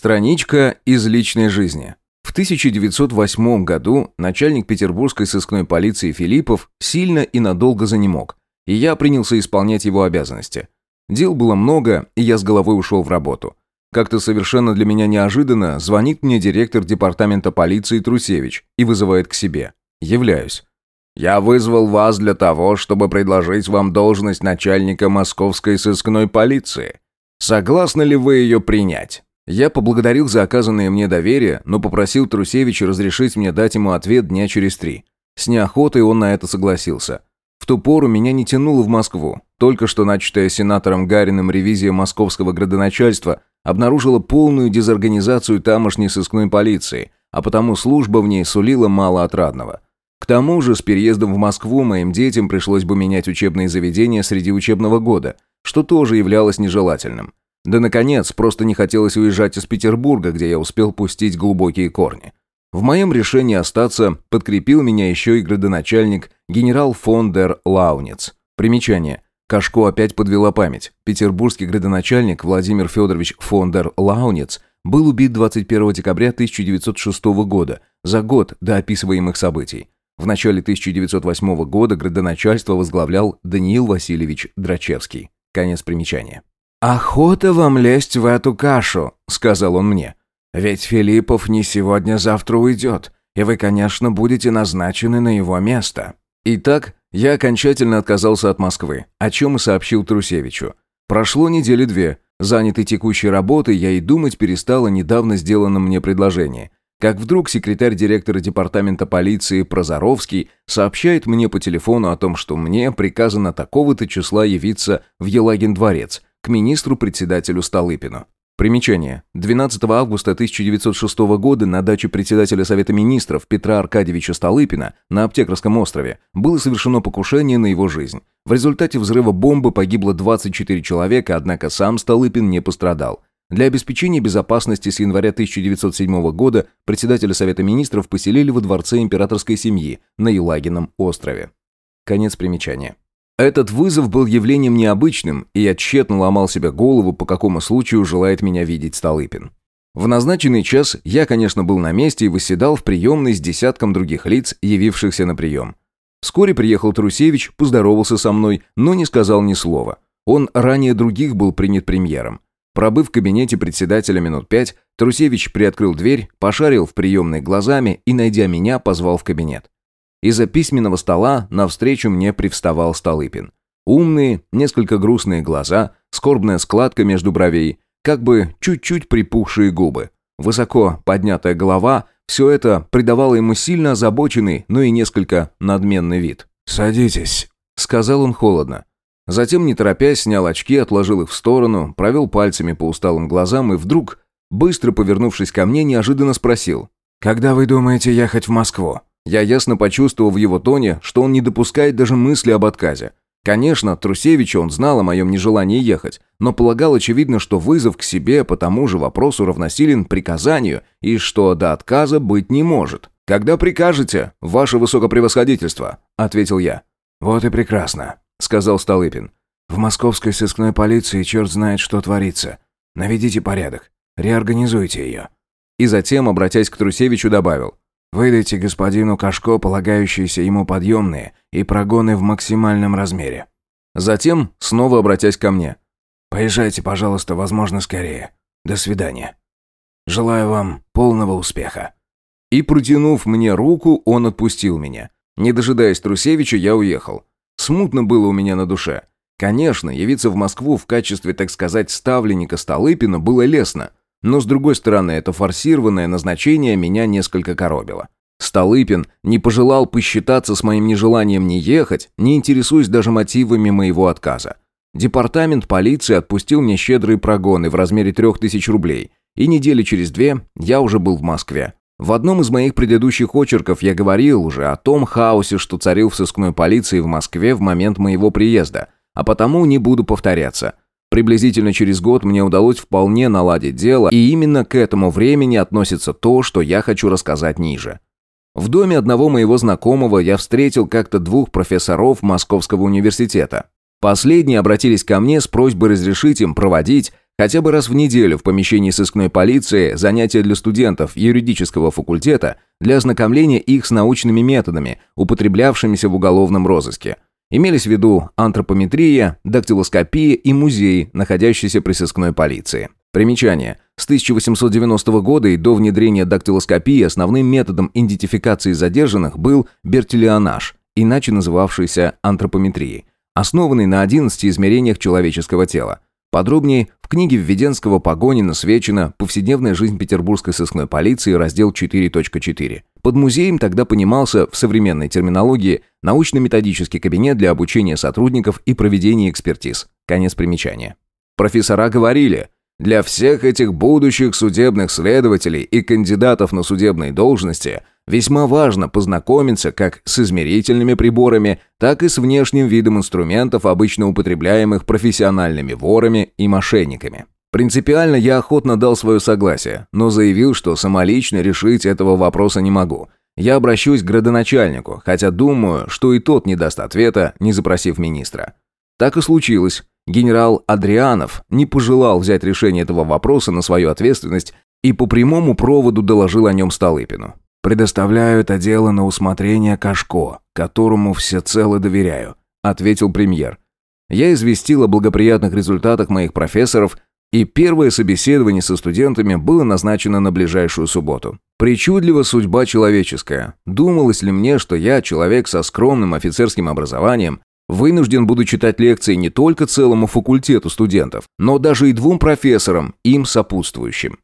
Страничка из личной жизни. В 1908 году начальник петербургской сыскной полиции Филиппов сильно и надолго занемог, и я принялся исполнять его обязанности. Дел было много, и я с головой ушел в работу. Как-то совершенно для меня неожиданно звонит мне директор департамента полиции Трусевич и вызывает к себе. Являюсь. «Я вызвал вас для того, чтобы предложить вам должность начальника московской сыскной полиции. Согласны ли вы ее принять?» Я поблагодарил за оказанное мне доверие, но попросил Трусевича разрешить мне дать ему ответ дня через три. С неохотой он на это согласился. В ту пору меня не тянуло в Москву. Только что начатая сенатором Гариным ревизия московского градоначальства обнаружила полную дезорганизацию тамошней сыскной полиции, а потому служба в ней сулила мало отрадного. К тому же с переездом в Москву моим детям пришлось бы менять учебные заведения среди учебного года, что тоже являлось нежелательным. Да, наконец, просто не хотелось уезжать из Петербурга, где я успел пустить глубокие корни. В моем решении остаться подкрепил меня еще и градоначальник генерал фон дер Лаунец. Примечание. Кашко опять подвела память. Петербургский градоначальник Владимир Федорович фон дер Лаунец был убит 21 декабря 1906 года, за год до описываемых событий. В начале 1908 года градоначальство возглавлял Даниил Васильевич Драчевский. Конец примечания. «Охота вам лезть в эту кашу», — сказал он мне. «Ведь Филиппов не сегодня-завтра уйдет, и вы, конечно, будете назначены на его место». Итак, я окончательно отказался от Москвы, о чем и сообщил Трусевичу. Прошло недели две. Занятый текущей работой, я и думать перестал о недавно сделанном мне предложении. Как вдруг секретарь директора департамента полиции Прозоровский сообщает мне по телефону о том, что мне приказано такого-то числа явиться в Елагин дворец – к министру-председателю Столыпину. Примечание. 12 августа 1906 года на даче председателя Совета министров Петра Аркадьевича Столыпина на Аптекарском острове было совершено покушение на его жизнь. В результате взрыва бомбы погибло 24 человека, однако сам Столыпин не пострадал. Для обеспечения безопасности с января 1907 года председателя Совета министров поселили во дворце императорской семьи на Елагином острове. Конец примечания. Этот вызов был явлением необычным, и я тщетно ломал себе голову, по какому случаю желает меня видеть Столыпин. В назначенный час я, конечно, был на месте и восседал в приемной с десятком других лиц, явившихся на прием. Вскоре приехал Трусевич, поздоровался со мной, но не сказал ни слова. Он ранее других был принят премьером. Пробыв в кабинете председателя минут пять, Трусевич приоткрыл дверь, пошарил в приемной глазами и, найдя меня, позвал в кабинет. Из-за письменного стола навстречу мне привставал Столыпин. Умные, несколько грустные глаза, скорбная складка между бровей, как бы чуть-чуть припухшие губы. Высоко поднятая голова – все это придавало ему сильно озабоченный, но и несколько надменный вид. «Садитесь», – сказал он холодно. Затем, не торопясь, снял очки, отложил их в сторону, провел пальцами по усталым глазам и вдруг, быстро повернувшись ко мне, неожиданно спросил. «Когда вы думаете ехать в Москву?» Я ясно почувствовал в его тоне, что он не допускает даже мысли об отказе. Конечно, Трусевича он знал о моем нежелании ехать, но полагал очевидно, что вызов к себе по тому же вопросу равносилен приказанию и что до отказа быть не может. «Когда прикажете, ваше высокопревосходительство», — ответил я. «Вот и прекрасно», — сказал Столыпин. «В московской сыскной полиции черт знает, что творится. Наведите порядок, реорганизуйте ее». И затем, обратясь к Трусевичу, добавил. Выдайте господину Кашко полагающиеся ему подъемные и прогоны в максимальном размере. Затем, снова обратясь ко мне. Поезжайте, пожалуйста, возможно, скорее. До свидания. Желаю вам полного успеха. И протянув мне руку, он отпустил меня. Не дожидаясь Трусевича, я уехал. Смутно было у меня на душе. Конечно, явиться в Москву в качестве, так сказать, ставленника Столыпина было лестно. Но с другой стороны, это форсированное назначение меня несколько коробило. Столыпин не пожелал посчитаться с моим нежеланием не ехать, не интересуясь даже мотивами моего отказа. Департамент полиции отпустил мне щедрые прогоны в размере трех тысяч рублей, и недели через две я уже был в Москве. В одном из моих предыдущих очерков я говорил уже о том хаосе, что царил в сыскной полиции в Москве в момент моего приезда, а потому не буду повторяться. Приблизительно через год мне удалось вполне наладить дело, и именно к этому времени относится то, что я хочу рассказать ниже. В доме одного моего знакомого я встретил как-то двух профессоров Московского университета. Последние обратились ко мне с просьбой разрешить им проводить, Хотя бы раз в неделю в помещении сыскной полиции занятия для студентов юридического факультета для ознакомления их с научными методами, употреблявшимися в уголовном розыске. Имелись в виду антропометрия, дактилоскопия и музей, находящиеся при сыскной полиции. Примечание. С 1890 года и до внедрения дактилоскопии основным методом идентификации задержанных был бертиллионаж, иначе называвшийся антропометрией, основанный на 11 измерениях человеческого тела. Подробнее в книге Введенского Погонина свечена «Повседневная жизнь петербургской сыскной полиции», раздел 4.4. Под музеем тогда понимался в современной терминологии научно-методический кабинет для обучения сотрудников и проведения экспертиз. Конец примечания. Профессора говорили, для всех этих будущих судебных следователей и кандидатов на судебные должности Весьма важно познакомиться как с измерительными приборами, так и с внешним видом инструментов, обычно употребляемых профессиональными ворами и мошенниками. Принципиально я охотно дал свое согласие, но заявил, что самолично решить этого вопроса не могу. Я обращусь к градоначальнику, хотя думаю, что и тот не даст ответа, не запросив министра. Так и случилось. Генерал Адрианов не пожелал взять решение этого вопроса на свою ответственность и по прямому проводу доложил о нем Столыпину. «Предоставляю это дело на усмотрение Кашко, которому всецело доверяю», – ответил премьер. Я известил о благоприятных результатах моих профессоров, и первое собеседование со студентами было назначено на ближайшую субботу. Причудлива судьба человеческая. Думалось ли мне, что я, человек со скромным офицерским образованием, вынужден буду читать лекции не только целому факультету студентов, но даже и двум профессорам, им сопутствующим.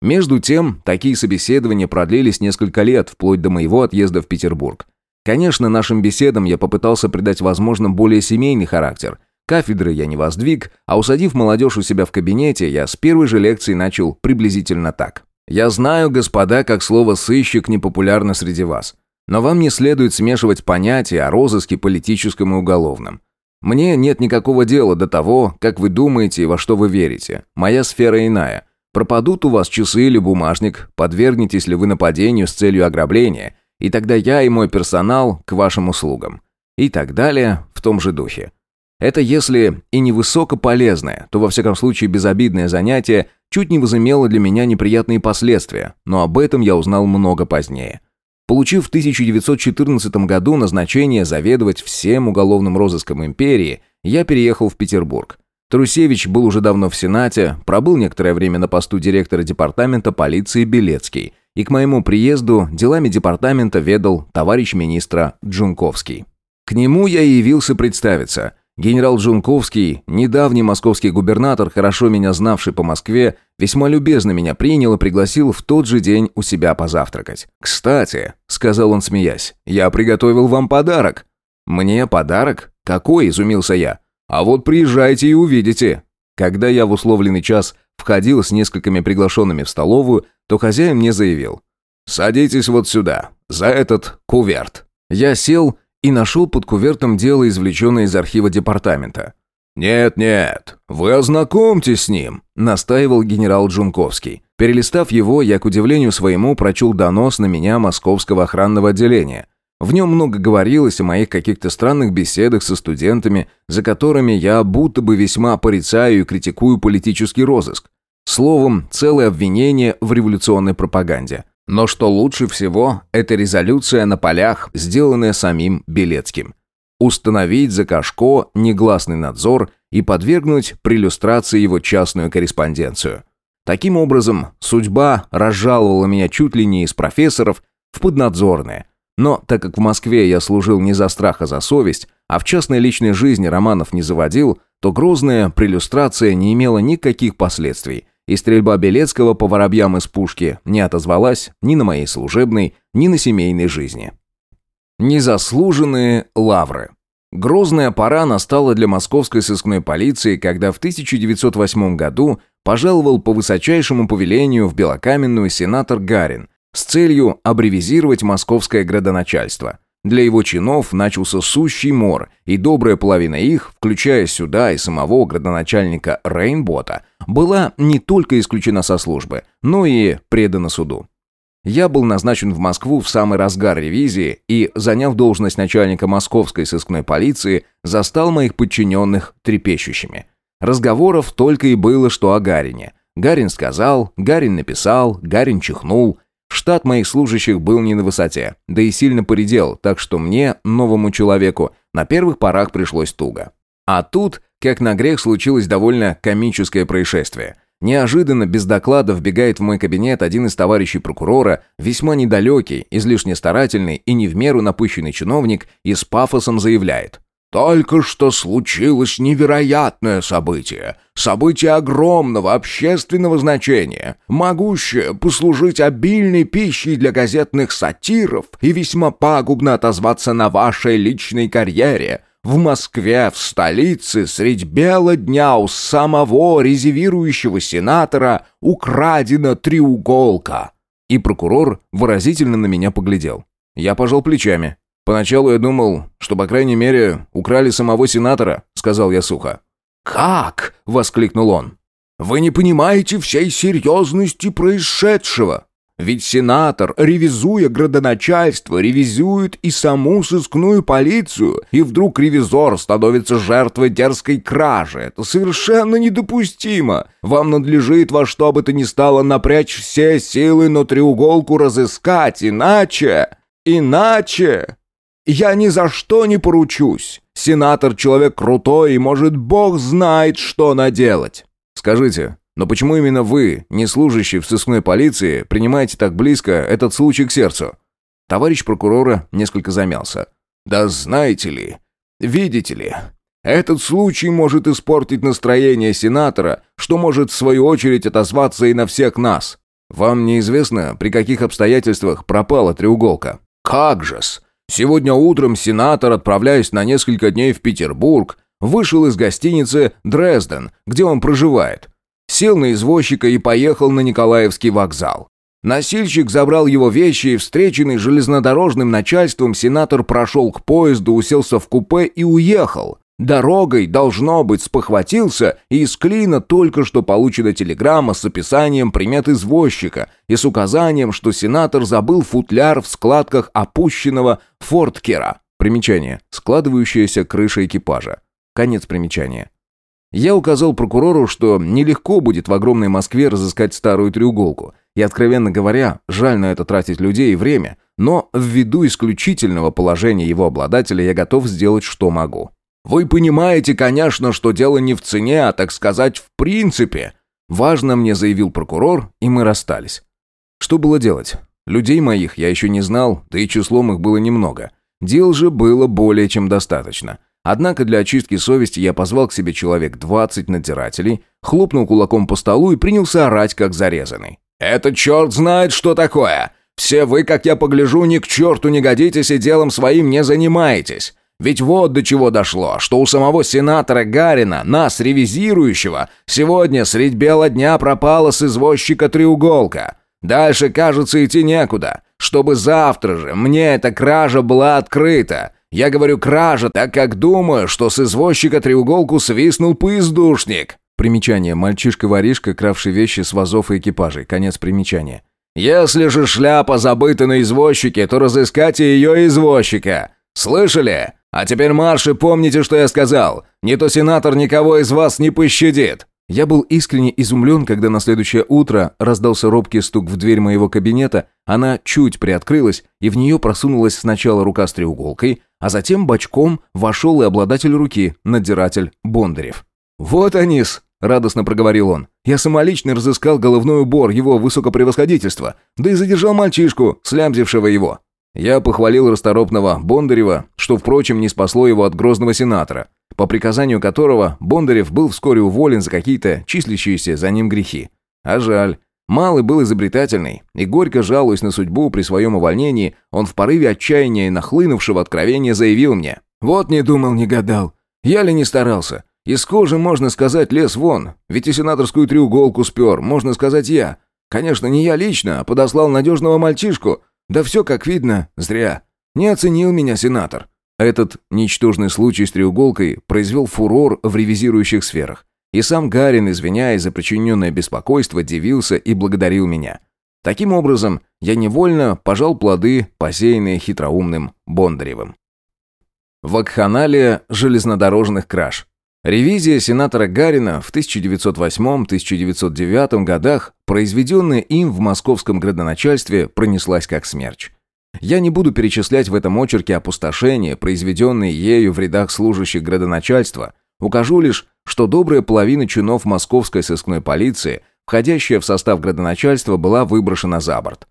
Между тем, такие собеседования продлились несколько лет, вплоть до моего отъезда в Петербург. Конечно, нашим беседам я попытался придать, возможно, более семейный характер. Кафедры я не воздвиг, а усадив молодежь у себя в кабинете, я с первой же лекции начал приблизительно так. «Я знаю, господа, как слово «сыщик» непопулярно среди вас. Но вам не следует смешивать понятия о розыске политическом и уголовном. Мне нет никакого дела до того, как вы думаете и во что вы верите. Моя сфера иная. Пропадут у вас часы или бумажник, подвергнетесь ли вы нападению с целью ограбления, и тогда я и мой персонал к вашим услугам. И так далее в том же духе. Это если и не высокополезное, то во всяком случае безобидное занятие чуть не возымело для меня неприятные последствия, но об этом я узнал много позднее. Получив в 1914 году назначение заведовать всем уголовным розыском империи, я переехал в Петербург. Трусевич был уже давно в Сенате, пробыл некоторое время на посту директора департамента полиции Белецкий, и к моему приезду делами департамента ведал товарищ министра Джунковский. К нему я и явился представиться. Генерал Джунковский, недавний московский губернатор, хорошо меня знавший по Москве, весьма любезно меня принял и пригласил в тот же день у себя позавтракать. «Кстати», — сказал он, смеясь, — «я приготовил вам подарок». «Мне подарок? Какой?» – изумился я. А вот приезжайте и увидите. Когда я в условленный час входил с несколькими приглашенными в столовую, то хозяин мне заявил. «Садитесь вот сюда, за этот куверт». Я сел и нашел под кувертом дело, извлеченное из архива департамента. «Нет-нет, вы ознакомьтесь с ним», – настаивал генерал Джунковский. Перелистав его, я, к удивлению своему, прочел донос на меня московского охранного отделения – в нем много говорилось о моих каких-то странных беседах со студентами, за которыми я будто бы весьма порицаю и критикую политический розыск. Словом, целое обвинение в революционной пропаганде. Но что лучше всего, это резолюция на полях, сделанная самим Белецким. Установить за Кашко негласный надзор и подвергнуть приллюстрации его частную корреспонденцию. Таким образом, судьба разжаловала меня чуть ли не из профессоров в поднадзорные – но так как в Москве я служил не за страх, а за совесть, а в частной личной жизни романов не заводил, то грозная прелюстрация не имела никаких последствий, и стрельба Белецкого по воробьям из пушки не отозвалась ни на моей служебной, ни на семейной жизни. Незаслуженные лавры. Грозная пора настала для московской сыскной полиции, когда в 1908 году пожаловал по высочайшему повелению в Белокаменную сенатор Гарин, с целью аббревизировать московское градоначальство. Для его чинов начался сущий мор, и добрая половина их, включая сюда и самого градоначальника Рейнбота, была не только исключена со службы, но и предана суду. Я был назначен в Москву в самый разгар ревизии и, заняв должность начальника московской сыскной полиции, застал моих подчиненных трепещущими. Разговоров только и было, что о Гарине. Гарин сказал, Гарин написал, Гарин чихнул. Штат моих служащих был не на высоте, да и сильно поредел, так что мне, новому человеку, на первых порах пришлось туго. А тут, как на грех, случилось довольно комическое происшествие. Неожиданно, без доклада, вбегает в мой кабинет один из товарищей прокурора, весьма недалекий, излишне старательный и не в меру напыщенный чиновник, и с пафосом заявляет. Только что случилось невероятное событие. Событие огромного общественного значения, могущее послужить обильной пищей для газетных сатиров и весьма пагубно отозваться на вашей личной карьере. В Москве, в столице, средь бела дня у самого резервирующего сенатора украдена треуголка. И прокурор выразительно на меня поглядел. Я пожал плечами. «Поначалу я думал, что, по крайней мере, украли самого сенатора», — сказал я сухо. «Как?» — воскликнул он. «Вы не понимаете всей серьезности происшедшего. Ведь сенатор, ревизуя градоначальство, ревизует и саму сыскную полицию, и вдруг ревизор становится жертвой дерзкой кражи. Это совершенно недопустимо. Вам надлежит во что бы то ни стало напрячь все силы, но треуголку разыскать, иначе... Иначе... Я ни за что не поручусь. Сенатор человек крутой и, может, бог знает, что наделать. Скажите, но почему именно вы, не служащий в сыскной полиции, принимаете так близко этот случай к сердцу? Товарищ прокурора несколько замялся. Да знаете ли, видите ли, этот случай может испортить настроение сенатора, что может в свою очередь отозваться и на всех нас. Вам неизвестно, при каких обстоятельствах пропала треуголка? Как же-с! Сегодня утром сенатор, отправляясь на несколько дней в Петербург, вышел из гостиницы «Дрезден», где он проживает. Сел на извозчика и поехал на Николаевский вокзал. Носильщик забрал его вещи, и встреченный железнодорожным начальством сенатор прошел к поезду, уселся в купе и уехал. Дорогой, должно быть, спохватился, и из клина только что получена телеграмма с описанием примет извозчика и с указанием, что сенатор забыл футляр в складках опущенного форткера. Примечание. Складывающаяся крыша экипажа. Конец примечания. Я указал прокурору, что нелегко будет в огромной Москве разыскать старую треуголку. И, откровенно говоря, жаль на это тратить людей и время, но ввиду исключительного положения его обладателя я готов сделать, что могу. Вы понимаете, конечно, что дело не в цене, а, так сказать, в принципе. Важно мне заявил прокурор, и мы расстались. Что было делать? Людей моих я еще не знал, да и числом их было немного. Дел же было более чем достаточно. Однако для очистки совести я позвал к себе человек 20 надзирателей, хлопнул кулаком по столу и принялся орать, как зарезанный. «Это черт знает, что такое! Все вы, как я погляжу, ни к черту не годитесь и делом своим не занимаетесь. Ведь вот до чего дошло, что у самого сенатора Гарина, нас, ревизирующего, сегодня средь бела дня пропала с извозчика треуголка. Дальше, кажется, идти некуда. Чтобы завтра же мне эта кража была открыта. Я говорю кража, так как думаю, что с извозчика треуголку свистнул поездушник. Примечание. Мальчишка-воришка, кравший вещи с вазов и экипажей. Конец примечания. Если же шляпа забыта на извозчике, то разыскайте ее извозчика. Слышали? А теперь марш и помните, что я сказал. Не то сенатор никого из вас не пощадит». Я был искренне изумлен, когда на следующее утро раздался робкий стук в дверь моего кабинета, она чуть приоткрылась, и в нее просунулась сначала рука с треуголкой, а затем бочком вошел и обладатель руки, надзиратель Бондарев. «Вот они-с!» — радостно проговорил он. «Я самолично разыскал головной убор его высокопревосходительства, да и задержал мальчишку, слямзившего его. Я похвалил расторопного Бондарева, что, впрочем, не спасло его от грозного сенатора, по приказанию которого Бондарев был вскоре уволен за какие-то числящиеся за ним грехи. А жаль. Малый был изобретательный, и горько жалуясь на судьбу при своем увольнении, он в порыве отчаяния и нахлынувшего откровения заявил мне. «Вот не думал, не гадал. Я ли не старался? Из кожи, можно сказать, лес вон, ведь и сенаторскую треуголку спер, можно сказать, я. Конечно, не я лично, а подослал надежного мальчишку, да все, как видно, зря. Не оценил меня сенатор. Этот ничтожный случай с треуголкой произвел фурор в ревизирующих сферах. И сам Гарин, извиняясь за причиненное беспокойство, дивился и благодарил меня. Таким образом, я невольно пожал плоды, посеянные хитроумным Бондаревым. Вакханалия железнодорожных краж. Ревизия сенатора Гарина в 1908-1909 годах, произведенная им в московском градоначальстве, пронеслась как смерч. Я не буду перечислять в этом очерке опустошения, произведенные ею в рядах служащих градоначальства, укажу лишь, что добрая половина чинов московской сыскной полиции, входящая в состав градоначальства, была выброшена за борт.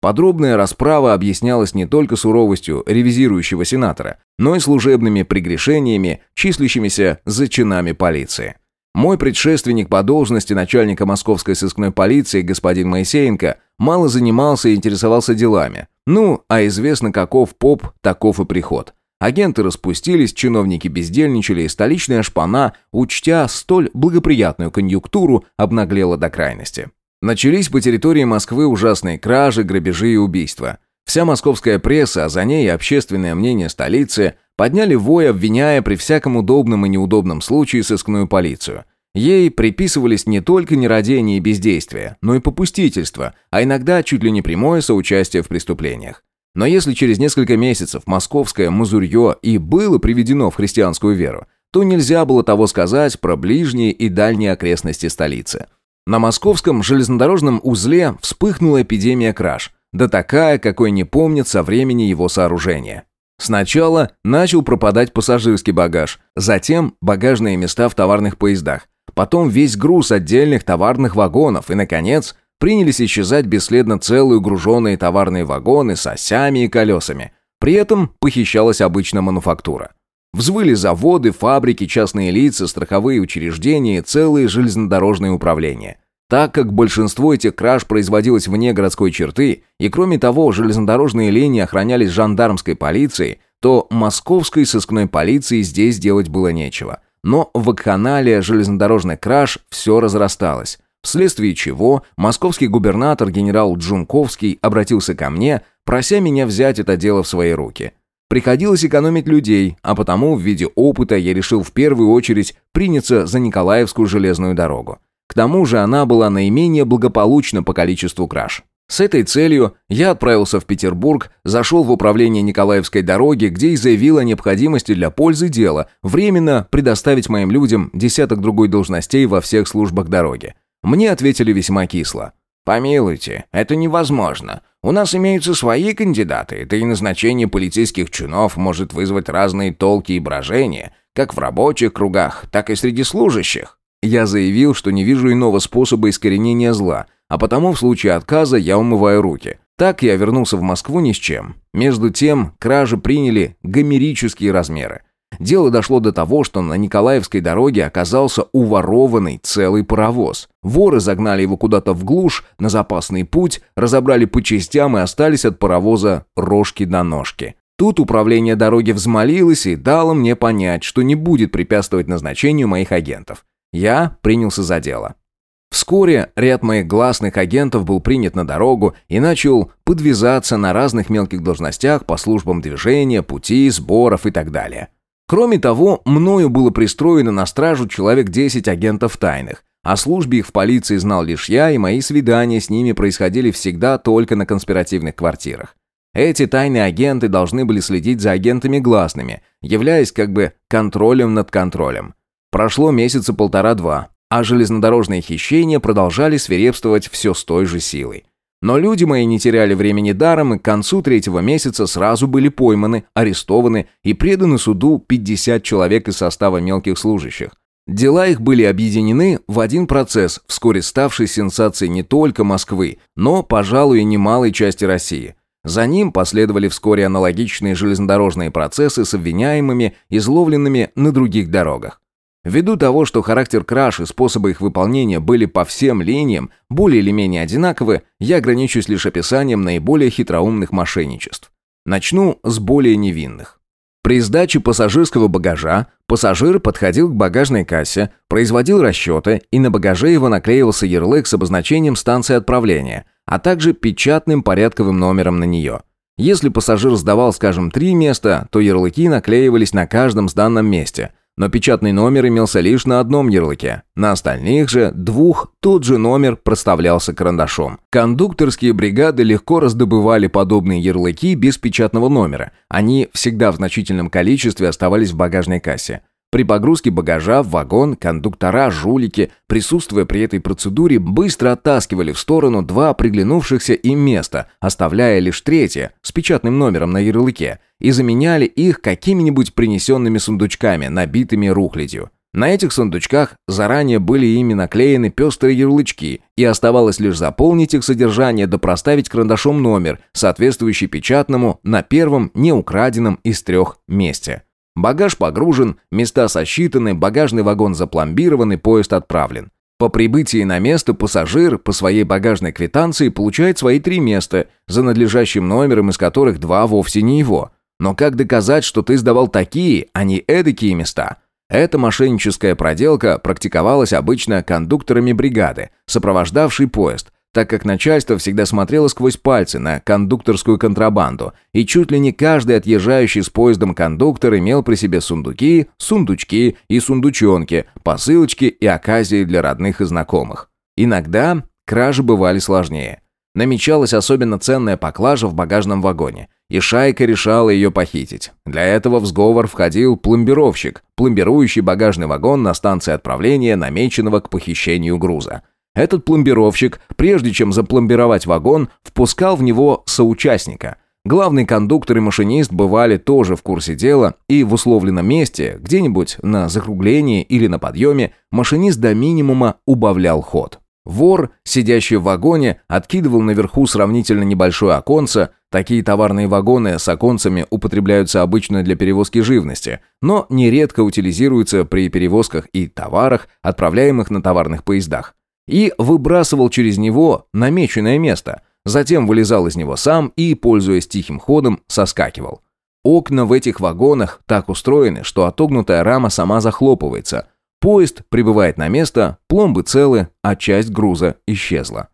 Подробная расправа объяснялась не только суровостью ревизирующего сенатора, но и служебными прегрешениями, числящимися за чинами полиции. Мой предшественник по должности начальника московской сыскной полиции, господин Моисеенко, мало занимался и интересовался делами. Ну, а известно, каков поп, таков и приход. Агенты распустились, чиновники бездельничали, и столичная шпана, учтя столь благоприятную конъюнктуру, обнаглела до крайности. Начались по территории Москвы ужасные кражи, грабежи и убийства. Вся московская пресса, а за ней и общественное мнение столицы, подняли вой, обвиняя при всяком удобном и неудобном случае сыскную полицию. Ей приписывались не только нерадение и бездействие, но и попустительство, а иногда чуть ли не прямое соучастие в преступлениях. Но если через несколько месяцев московское мазурье и было приведено в христианскую веру, то нельзя было того сказать про ближние и дальние окрестности столицы – на московском железнодорожном узле вспыхнула эпидемия краж, да такая, какой не помнят со времени его сооружения. Сначала начал пропадать пассажирский багаж, затем багажные места в товарных поездах, потом весь груз отдельных товарных вагонов и, наконец, принялись исчезать бесследно целые груженные товарные вагоны с осями и колесами. При этом похищалась обычно мануфактура. Взвыли заводы, фабрики, частные лица, страховые учреждения и целые железнодорожные управления. Так как большинство этих краж производилось вне городской черты, и кроме того железнодорожные линии охранялись жандармской полицией, то московской сыскной полиции здесь делать было нечего. Но в вакханалия железнодорожных краж все разрасталось, вследствие чего московский губернатор генерал Джунковский обратился ко мне, прося меня взять это дело в свои руки – Приходилось экономить людей, а потому в виде опыта я решил в первую очередь приняться за Николаевскую железную дорогу. К тому же она была наименее благополучна по количеству краж. С этой целью я отправился в Петербург, зашел в управление Николаевской дороги, где и заявил о необходимости для пользы дела временно предоставить моим людям десяток другой должностей во всех службах дороги. Мне ответили весьма кисло. «Помилуйте, это невозможно. У нас имеются свои кандидаты, да и назначение полицейских чинов может вызвать разные толки и брожения, как в рабочих кругах, так и среди служащих». Я заявил, что не вижу иного способа искоренения зла, а потому в случае отказа я умываю руки. Так я вернулся в Москву ни с чем. Между тем, кражи приняли гомерические размеры. Дело дошло до того, что на Николаевской дороге оказался уворованный целый паровоз. Воры загнали его куда-то в глушь, на запасный путь, разобрали по частям и остались от паровоза рожки до ножки. Тут управление дороги взмолилось и дало мне понять, что не будет препятствовать назначению моих агентов. Я принялся за дело. Вскоре ряд моих гласных агентов был принят на дорогу и начал подвязаться на разных мелких должностях по службам движения, пути, сборов и так далее. Кроме того, мною было пристроено на стражу человек 10 агентов тайных. О службе их в полиции знал лишь я, и мои свидания с ними происходили всегда только на конспиративных квартирах. Эти тайные агенты должны были следить за агентами гласными, являясь как бы контролем над контролем. Прошло месяца полтора-два, а железнодорожные хищения продолжали свирепствовать все с той же силой. Но люди мои не теряли времени даром и к концу третьего месяца сразу были пойманы, арестованы и преданы суду 50 человек из состава мелких служащих. Дела их были объединены в один процесс, вскоре ставший сенсацией не только Москвы, но, пожалуй, и немалой части России. За ним последовали вскоре аналогичные железнодорожные процессы с обвиняемыми, изловленными на других дорогах. Ввиду того, что характер краж и способы их выполнения были по всем линиям более или менее одинаковы, я ограничусь лишь описанием наиболее хитроумных мошенничеств. Начну с более невинных. При сдаче пассажирского багажа пассажир подходил к багажной кассе, производил расчеты, и на багаже его наклеивался ярлык с обозначением станции отправления, а также печатным порядковым номером на нее. Если пассажир сдавал, скажем, три места, то ярлыки наклеивались на каждом сданном месте – но печатный номер имелся лишь на одном ярлыке. На остальных же двух тот же номер проставлялся карандашом. Кондукторские бригады легко раздобывали подобные ярлыки без печатного номера. Они всегда в значительном количестве оставались в багажной кассе. При погрузке багажа в вагон кондуктора, жулики, присутствуя при этой процедуре, быстро оттаскивали в сторону два приглянувшихся им места, оставляя лишь третье, с печатным номером на ярлыке, и заменяли их какими-нибудь принесенными сундучками, набитыми рухлядью. На этих сундучках заранее были ими наклеены пестрые ярлычки, и оставалось лишь заполнить их содержание да проставить карандашом номер, соответствующий печатному на первом неукраденном из трех месте. Багаж погружен, места сосчитаны, багажный вагон запломбирован и поезд отправлен. По прибытии на место пассажир по своей багажной квитанции получает свои три места, за надлежащим номером из которых два вовсе не его. Но как доказать, что ты сдавал такие, а не эдакие места? Эта мошенническая проделка практиковалась обычно кондукторами бригады, сопровождавшей поезд, так как начальство всегда смотрело сквозь пальцы на кондукторскую контрабанду, и чуть ли не каждый отъезжающий с поездом кондуктор имел при себе сундуки, сундучки и сундучонки, посылочки и оказии для родных и знакомых. Иногда кражи бывали сложнее. Намечалась особенно ценная поклажа в багажном вагоне, и шайка решала ее похитить. Для этого в сговор входил пломбировщик, пломбирующий багажный вагон на станции отправления, намеченного к похищению груза. Этот пломбировщик, прежде чем запломбировать вагон, впускал в него соучастника. Главный кондуктор и машинист бывали тоже в курсе дела, и в условленном месте, где-нибудь на закруглении или на подъеме, машинист до минимума убавлял ход. Вор, сидящий в вагоне, откидывал наверху сравнительно небольшое оконце. Такие товарные вагоны с оконцами употребляются обычно для перевозки живности, но нередко утилизируются при перевозках и товарах, отправляемых на товарных поездах и выбрасывал через него намеченное место, затем вылезал из него сам и, пользуясь тихим ходом, соскакивал. Окна в этих вагонах так устроены, что отогнутая рама сама захлопывается. Поезд прибывает на место, пломбы целы, а часть груза исчезла.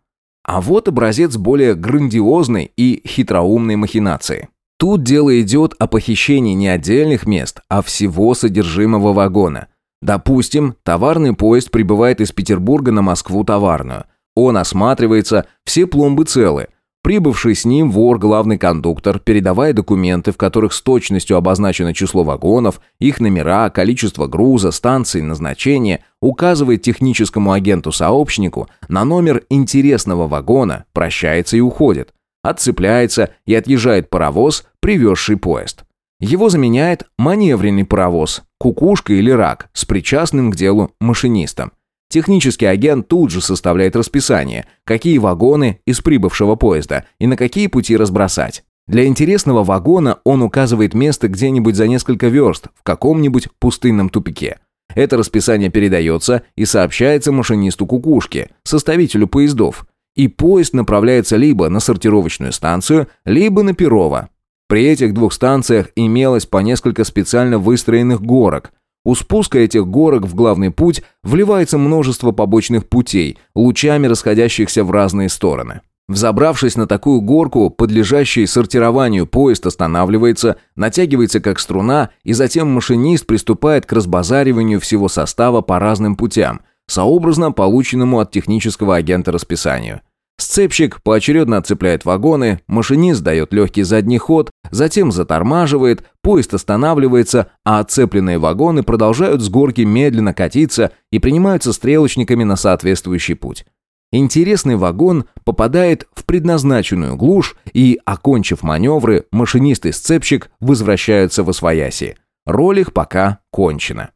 А вот образец более грандиозной и хитроумной махинации. Тут дело идет о похищении не отдельных мест, а всего содержимого вагона – Допустим, товарный поезд прибывает из Петербурга на Москву товарную. Он осматривается, все пломбы целы. Прибывший с ним вор, главный кондуктор, передавая документы, в которых с точностью обозначено число вагонов, их номера, количество груза, станции, назначения, указывает техническому агенту-сообщнику на номер интересного вагона, прощается и уходит. Отцепляется и отъезжает паровоз, привезший поезд. Его заменяет маневренный паровоз, кукушка или рак, с причастным к делу машинистом. Технический агент тут же составляет расписание, какие вагоны из прибывшего поезда и на какие пути разбросать. Для интересного вагона он указывает место где-нибудь за несколько верст, в каком-нибудь пустынном тупике. Это расписание передается и сообщается машинисту кукушки, составителю поездов. И поезд направляется либо на сортировочную станцию, либо на Перово. При этих двух станциях имелось по несколько специально выстроенных горок. У спуска этих горок в главный путь вливается множество побочных путей, лучами расходящихся в разные стороны. Взобравшись на такую горку, подлежащий сортированию поезд останавливается, натягивается как струна, и затем машинист приступает к разбазариванию всего состава по разным путям, сообразно полученному от технического агента расписанию. Сцепщик поочередно отцепляет вагоны, машинист дает легкий задний ход, затем затормаживает, поезд останавливается, а отцепленные вагоны продолжают с горки медленно катиться и принимаются стрелочниками на соответствующий путь. Интересный вагон попадает в предназначенную глушь, и, окончив маневры, машинист и сцепщик возвращаются в освояси. Роль их пока кончена.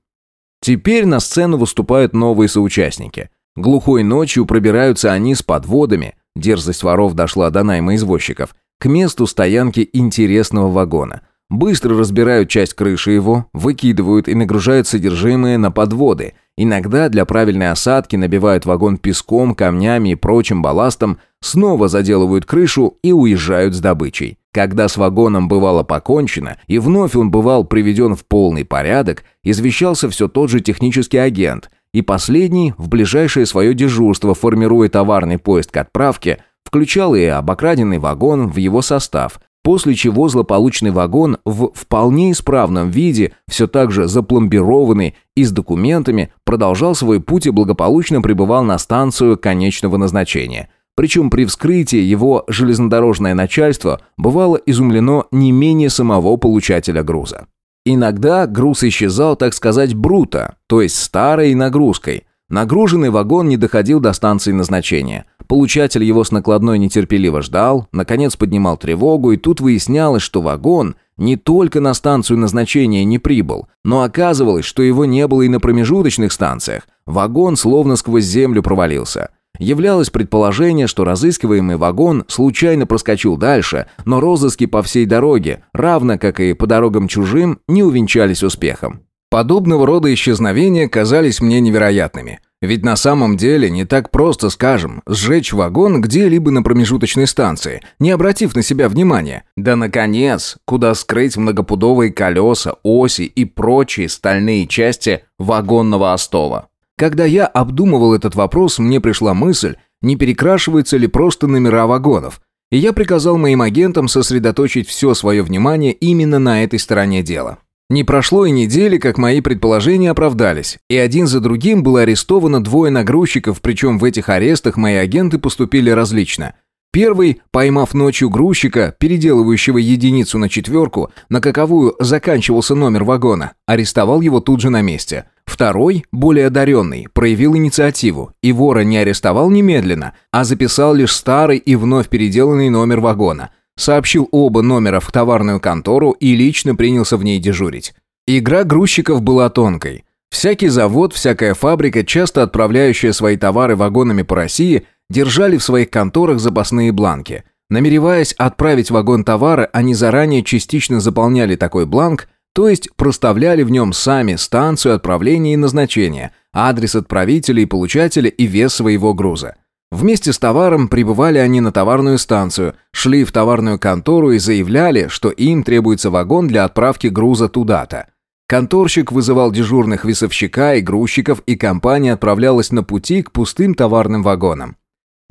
Теперь на сцену выступают новые соучастники – Глухой ночью пробираются они с подводами, дерзость воров дошла до найма извозчиков, к месту стоянки интересного вагона. Быстро разбирают часть крыши его, выкидывают и нагружают содержимое на подводы. Иногда для правильной осадки набивают вагон песком, камнями и прочим балластом, снова заделывают крышу и уезжают с добычей. Когда с вагоном бывало покончено, и вновь он бывал приведен в полный порядок, извещался все тот же технический агент – и последний в ближайшее свое дежурство, формируя товарный поезд к отправке, включал и обокраденный вагон в его состав, после чего злополучный вагон в вполне исправном виде, все так же запломбированный и с документами, продолжал свой путь и благополучно прибывал на станцию конечного назначения. Причем при вскрытии его железнодорожное начальство бывало изумлено не менее самого получателя груза. Иногда груз исчезал, так сказать, бруто, то есть старой нагрузкой. Нагруженный вагон не доходил до станции назначения. Получатель его с накладной нетерпеливо ждал, наконец поднимал тревогу, и тут выяснялось, что вагон не только на станцию назначения не прибыл, но оказывалось, что его не было и на промежуточных станциях. Вагон словно сквозь землю провалился. Являлось предположение, что разыскиваемый вагон случайно проскочил дальше, но розыски по всей дороге, равно как и по дорогам чужим, не увенчались успехом. Подобного рода исчезновения казались мне невероятными. Ведь на самом деле не так просто, скажем, сжечь вагон где-либо на промежуточной станции, не обратив на себя внимания. Да, наконец, куда скрыть многопудовые колеса, оси и прочие стальные части вагонного остова. Когда я обдумывал этот вопрос, мне пришла мысль, не перекрашиваются ли просто номера вагонов. И я приказал моим агентам сосредоточить все свое внимание именно на этой стороне дела. Не прошло и недели, как мои предположения оправдались, и один за другим было арестовано двое нагрузчиков, причем в этих арестах мои агенты поступили различно. Первый, поймав ночью грузчика, переделывающего единицу на четверку, на каковую заканчивался номер вагона, арестовал его тут же на месте. Второй, более одаренный, проявил инициативу, и вора не арестовал немедленно, а записал лишь старый и вновь переделанный номер вагона. Сообщил оба номера в товарную контору и лично принялся в ней дежурить. Игра грузчиков была тонкой. Всякий завод, всякая фабрика, часто отправляющая свои товары вагонами по России, держали в своих конторах запасные бланки. Намереваясь отправить вагон товара, они заранее частично заполняли такой бланк, то есть проставляли в нем сами станцию отправления и назначения, адрес отправителя и получателя и вес своего груза. Вместе с товаром прибывали они на товарную станцию, шли в товарную контору и заявляли, что им требуется вагон для отправки груза туда-то. Конторщик вызывал дежурных весовщика и грузчиков, и компания отправлялась на пути к пустым товарным вагонам.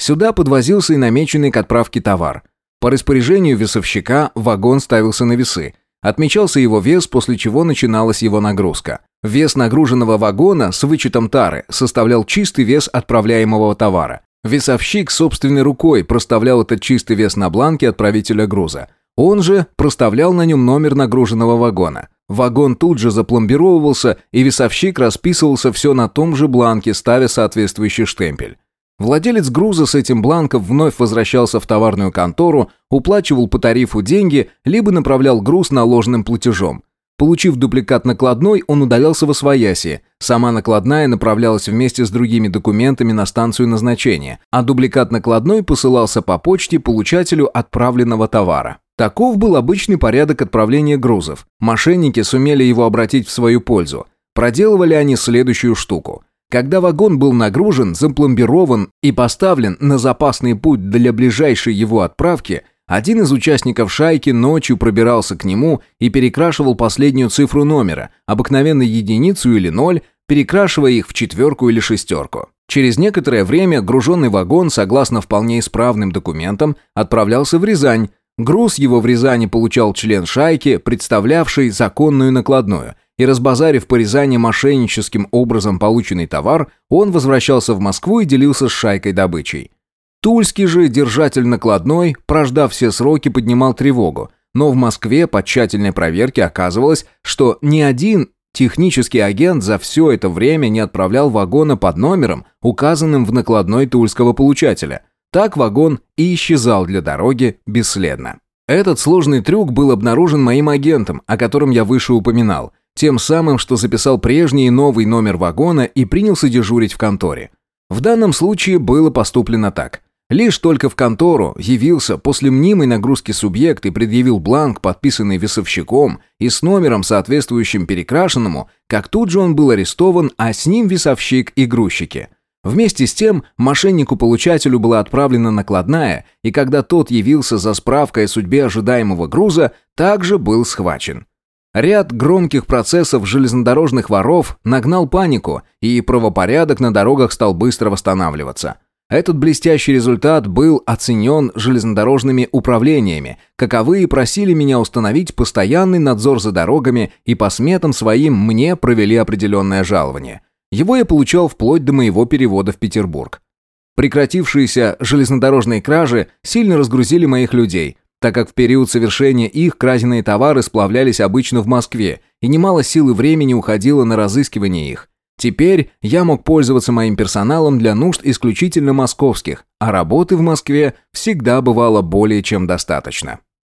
Сюда подвозился и намеченный к отправке товар. По распоряжению весовщика вагон ставился на весы. Отмечался его вес, после чего начиналась его нагрузка. Вес нагруженного вагона с вычетом тары составлял чистый вес отправляемого товара. Весовщик собственной рукой проставлял этот чистый вес на бланке отправителя груза. Он же проставлял на нем номер нагруженного вагона. Вагон тут же запломбировывался, и весовщик расписывался все на том же бланке, ставя соответствующий штемпель. Владелец груза с этим бланком вновь возвращался в товарную контору, уплачивал по тарифу деньги, либо направлял груз наложенным платежом. Получив дубликат накладной, он удалялся во свояси. Сама накладная направлялась вместе с другими документами на станцию назначения, а дубликат накладной посылался по почте получателю отправленного товара. Таков был обычный порядок отправления грузов. Мошенники сумели его обратить в свою пользу. Проделывали они следующую штуку – когда вагон был нагружен, запломбирован и поставлен на запасный путь для ближайшей его отправки, один из участников шайки ночью пробирался к нему и перекрашивал последнюю цифру номера, обыкновенно единицу или ноль, перекрашивая их в четверку или шестерку. Через некоторое время груженный вагон, согласно вполне исправным документам, отправлялся в Рязань. Груз его в Рязани получал член шайки, представлявший законную накладную – и разбазарив по Рязани мошенническим образом полученный товар, он возвращался в Москву и делился с шайкой добычей. Тульский же, держатель накладной, прождав все сроки, поднимал тревогу, но в Москве по тщательной проверке оказывалось, что ни один технический агент за все это время не отправлял вагона под номером, указанным в накладной тульского получателя. Так вагон и исчезал для дороги бесследно. Этот сложный трюк был обнаружен моим агентом, о котором я выше упоминал – тем самым, что записал прежний и новый номер вагона и принялся дежурить в конторе. В данном случае было поступлено так. Лишь только в контору явился после мнимой нагрузки субъект и предъявил бланк, подписанный весовщиком и с номером, соответствующим перекрашенному, как тут же он был арестован, а с ним весовщик и грузчики. Вместе с тем, мошеннику-получателю была отправлена накладная, и когда тот явился за справкой о судьбе ожидаемого груза, также был схвачен. Ряд громких процессов железнодорожных воров нагнал панику, и правопорядок на дорогах стал быстро восстанавливаться. Этот блестящий результат был оценен железнодорожными управлениями, каковые просили меня установить постоянный надзор за дорогами и по сметам своим мне провели определенное жалование. Его я получал вплоть до моего перевода в Петербург. Прекратившиеся железнодорожные кражи сильно разгрузили моих людей, так как в период совершения их краденые товары сплавлялись обычно в Москве, и немало сил и времени уходило на разыскивание их. Теперь я мог пользоваться моим персоналом для нужд исключительно московских, а работы в Москве всегда бывало более чем достаточно.